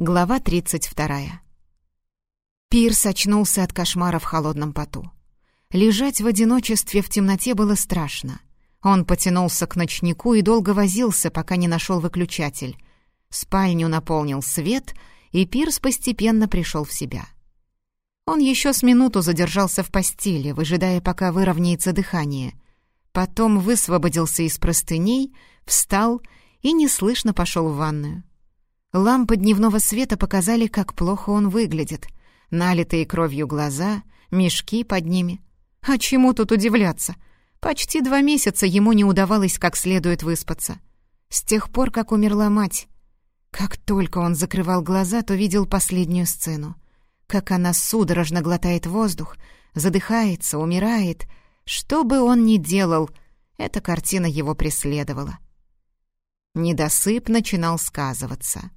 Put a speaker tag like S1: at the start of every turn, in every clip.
S1: Глава 32. Пирс очнулся от кошмара в холодном поту. Лежать в одиночестве в темноте было страшно. Он потянулся к ночнику и долго возился, пока не нашел выключатель. Спальню наполнил свет, и Пирс постепенно пришел в себя. Он еще с минуту задержался в постели, выжидая, пока выровняется дыхание. Потом высвободился из простыней, встал и неслышно пошел в ванную. Лампы дневного света показали, как плохо он выглядит. Налитые кровью глаза, мешки под ними. А чему тут удивляться? Почти два месяца ему не удавалось как следует выспаться. С тех пор, как умерла мать. Как только он закрывал глаза, то видел последнюю сцену. Как она судорожно глотает воздух, задыхается, умирает. Что бы он ни делал, эта картина его преследовала. Недосып начинал сказываться.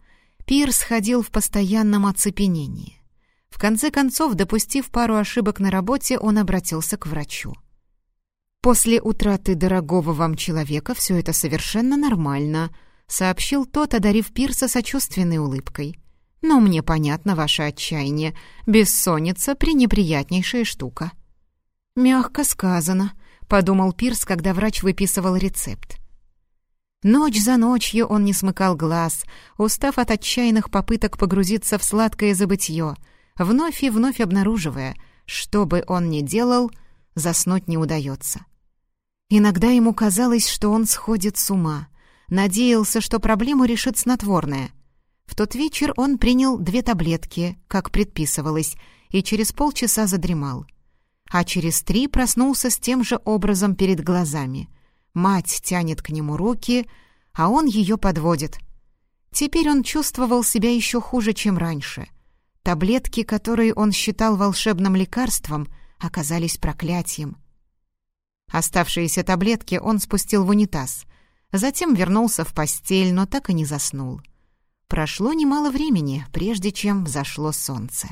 S1: Пирс ходил в постоянном оцепенении. В конце концов, допустив пару ошибок на работе, он обратился к врачу. «После утраты дорогого вам человека все это совершенно нормально», — сообщил тот, одарив Пирса сочувственной улыбкой. «Но мне понятно ваше отчаяние. Бессонница — пренеприятнейшая штука». «Мягко сказано», — подумал Пирс, когда врач выписывал рецепт. Ночь за ночью он не смыкал глаз, устав от отчаянных попыток погрузиться в сладкое забытье, вновь и вновь обнаруживая, что бы он ни делал, заснуть не удается. Иногда ему казалось, что он сходит с ума, надеялся, что проблему решит снотворное. В тот вечер он принял две таблетки, как предписывалось, и через полчаса задремал. А через три проснулся с тем же образом перед глазами — Мать тянет к нему руки, а он ее подводит. Теперь он чувствовал себя еще хуже, чем раньше. Таблетки, которые он считал волшебным лекарством, оказались проклятием. Оставшиеся таблетки он спустил в унитаз. Затем вернулся в постель, но так и не заснул. Прошло немало времени, прежде чем взошло солнце.